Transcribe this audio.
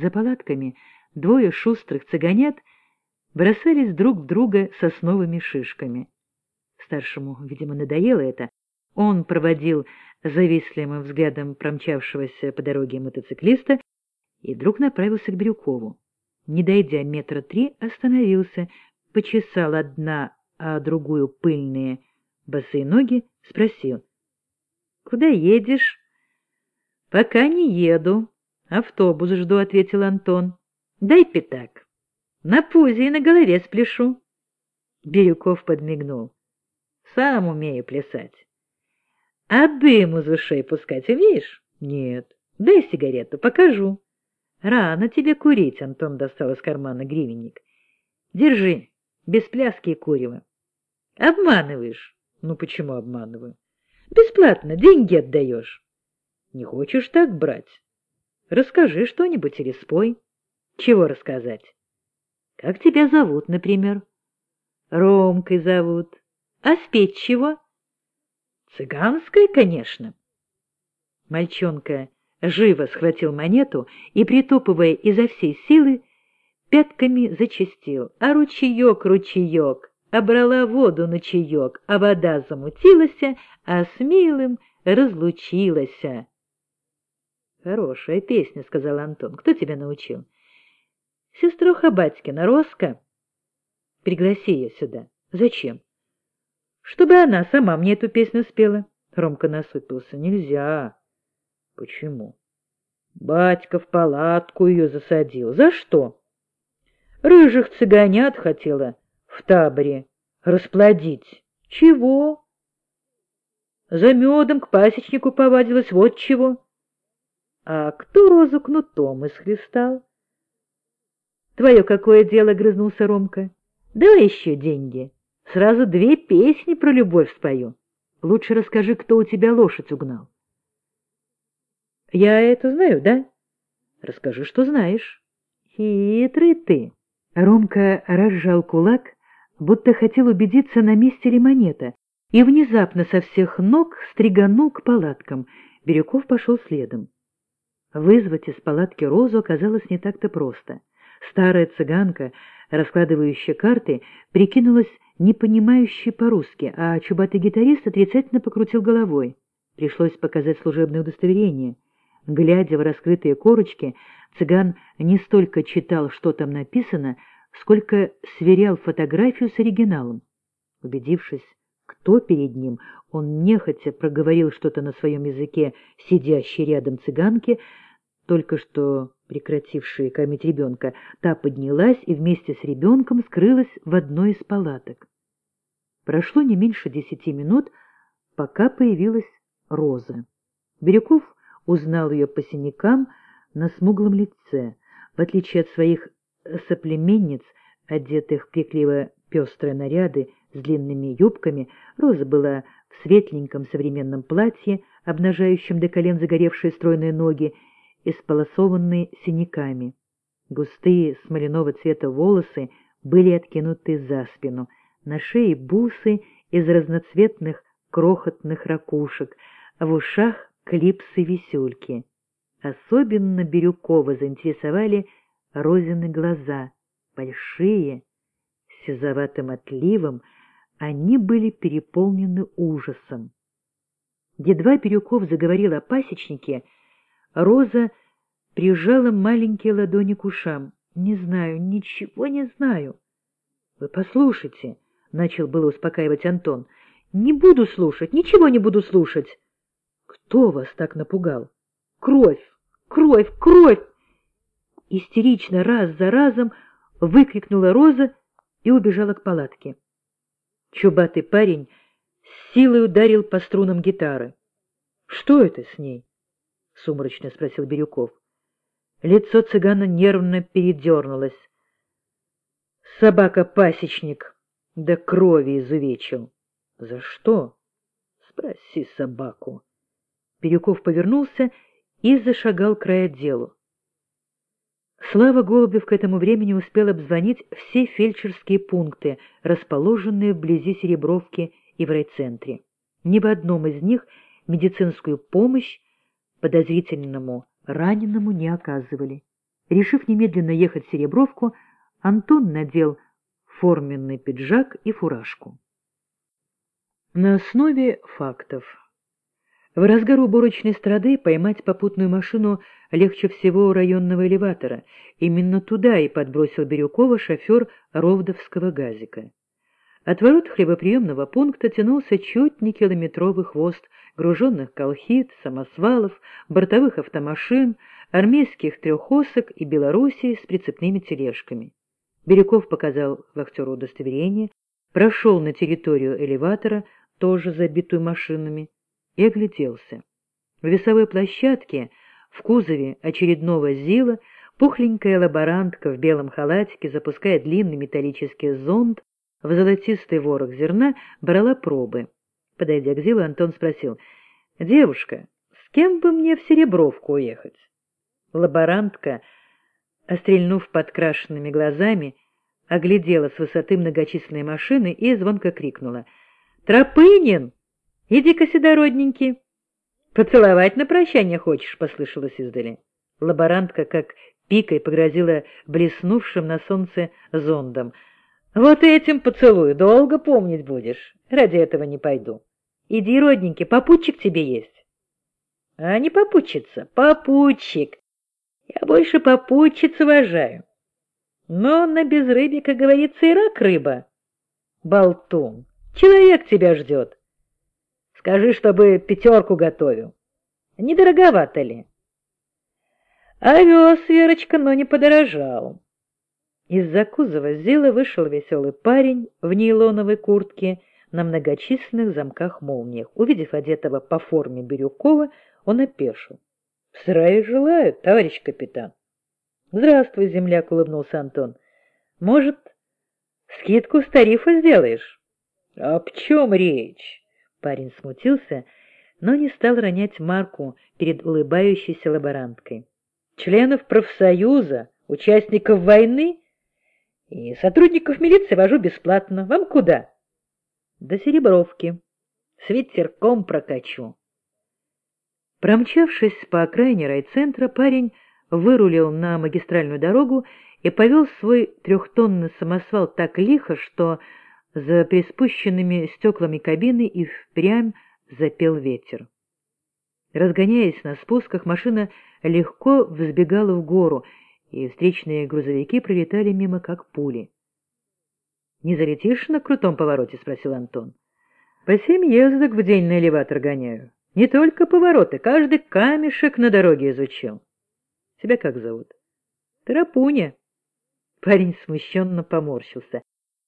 За палатками двое шустрых цыганят бросались друг в друга сосновыми шишками. Старшему, видимо, надоело это. Он проводил завистливым взглядом промчавшегося по дороге мотоциклиста и вдруг направился к Бирюкову. Не дойдя метра три, остановился, почесал одна, а другую пыльные босые ноги, спросил. — Куда едешь? — Пока не еду. Автобус жду, — ответил Антон. — Дай пятак. На пузе и на голове спляшу. Бирюков подмигнул. — Сам умею плясать. — А дым из ушей пускать умеешь? — Нет. Дай сигарету, покажу. — Рано тебе курить, — Антон достал из кармана гривенник. — Держи, без пляски и курева. — Обманываешь. — Ну, почему обманываю? — Бесплатно, деньги отдаешь. — Не хочешь так брать? Расскажи что-нибудь или спой. Чего рассказать? Как тебя зовут, например? Ромкой зовут. А спеть чего? Цыганской, конечно. Мальчонка живо схватил монету и, притопывая изо всей силы, пятками зачастил. А ручеек, ручеек, обрала воду на чаек, а вода замутилась, а с милым разлучилась. Хорошая песня, — сказал Антон. Кто тебя научил? Сеструха Батькина, Роска. Пригласи ее сюда. Зачем? Чтобы она сама мне эту песню спела. Ромка насупился. Нельзя. Почему? Батька в палатку ее засадил. За что? Рыжих цыганят хотела в таборе расплодить. Чего? За медом к пасечнику повадилась, вот чего. А кто розу кнутом исхлестал? Твое какое дело, — грызнулся Ромка. Давай еще деньги. Сразу две песни про любовь спою. Лучше расскажи, кто у тебя лошадь угнал. Я это знаю, да? Расскажи, что знаешь. Хитрый ты. Ромка разжал кулак, будто хотел убедиться, на месте ли монета, и внезапно со всех ног стриганул к палаткам. Бирюков пошел следом. Вызвать из палатки Розу оказалось не так-то просто. Старая цыганка, раскладывающая карты, прикинулась непонимающей по-русски, а чубатый гитарист отрицательно покрутил головой. Пришлось показать служебное удостоверение. Глядя в раскрытые корочки, цыган не столько читал, что там написано, сколько сверял фотографию с оригиналом. Убедившись, кто перед ним, он нехотя проговорил что-то на своем языке сидящей рядом цыганке, только что прекратившая кормить ребенка, та поднялась и вместе с ребенком скрылась в одной из палаток. Прошло не меньше десяти минут, пока появилась Роза. Бирюков узнал ее по синякам на смуглом лице. В отличие от своих соплеменниц, одетых в крикливо пестрые наряды с длинными юбками, Роза была в светленьком современном платье, обнажающем до колен загоревшие стройные ноги, исполосованные синяками. Густые смоляного цвета волосы были откинуты за спину, на шее бусы из разноцветных крохотных ракушек, а в ушах клипсы-висюльки. Особенно Бирюкова заинтересовали Розины глаза, большие, с сизоватым отливом, они были переполнены ужасом. Едва Бирюков заговорил о пасечнике, Роза прижала маленькие ладони к ушам. «Не знаю, ничего не знаю». «Вы послушайте», — начал было успокаивать Антон. «Не буду слушать, ничего не буду слушать». «Кто вас так напугал?» «Кровь! Кровь! Кровь!» Истерично раз за разом выкрикнула Роза и убежала к палатке. Чубатый парень с силой ударил по струнам гитары. — Что это с ней? — сумрачно спросил Бирюков. Лицо цыгана нервно передернулось. — Собака-пасечник, да крови изувечил. — За что? — Спроси собаку. Бирюков повернулся и зашагал к райотделу. Слава Голубев к этому времени успел обзвонить все фельдшерские пункты, расположенные вблизи Серебровки и в райцентре. Ни в одном из них медицинскую помощь подозрительному раненому не оказывали. Решив немедленно ехать в Серебровку, Антон надел форменный пиджак и фуражку. На основе фактов. В разгар уборочной страды поймать попутную машину легче всего у районного элеватора. Именно туда и подбросил Бирюкова шофер Ровдовского газика. От ворот хлебоприемного пункта тянулся чуть не километровый хвост груженных колхид, самосвалов, бортовых автомашин, армейских трехосок и Белоруссии с прицепными тележками. Бирюков показал вахтеру удостоверение, прошел на территорию элеватора, тоже забитую машинами, и огляделся. В весовой площадке, в кузове очередного ЗИЛа, пухленькая лаборантка в белом халатике, запуская длинный металлический зонд, в золотистый ворох зерна брала пробы. Подойдя к Зилу, Антон спросил, «Девушка, с кем бы мне в Серебровку уехать?» Лаборантка, острельнув подкрашенными глазами, оглядела с высоты многочисленные машины и звонко крикнула, «Тропынин!» Иди-ка сюда, родненький. Поцеловать на прощание хочешь, — послышалось издали. Лаборантка, как пикой, погрозила блеснувшим на солнце зондом. Вот этим поцелую, долго помнить будешь. Ради этого не пойду. Иди, родненький, попутчик тебе есть. А не попутчица, попутчик. Я больше попутчиц уважаю. Но на безрыбье, как говорится, и рак рыба. Болтун, человек тебя ждет. Скажи, чтобы пятерку готовил. Недороговато ли? Овес, Верочка, но не подорожал. Из-за кузова Зила вышел веселый парень в нейлоновой куртке на многочисленных замках-молниях. Увидев одетого по форме Бирюкова, он опешил. — Срая желаю, товарищ капитан. — Здравствуй, земляк, — улыбнулся Антон. — Может, скидку с тарифа сделаешь? — А Об чем речь? Парень смутился, но не стал ронять марку перед улыбающейся лаборанткой. Членов профсоюза, участников войны и сотрудников милиции вожу бесплатно. Вам куда? До Серебровки. С ветерком прокачу. Промчавшись по окраине райцентра, парень вырулил на магистральную дорогу и повел свой трехтонный самосвал так лихо, что за приспущенными стеклами кабины и впрямь запел ветер. Разгоняясь на спусках, машина легко взбегала в гору, и встречные грузовики пролетали мимо, как пули. — Не залетишь на крутом повороте? — спросил Антон. — По семь ездок в день на элеватор гоняю. Не только повороты, каждый камешек на дороге изучил. — Тебя как зовут? — Тарапуня. Парень смущенно поморщился.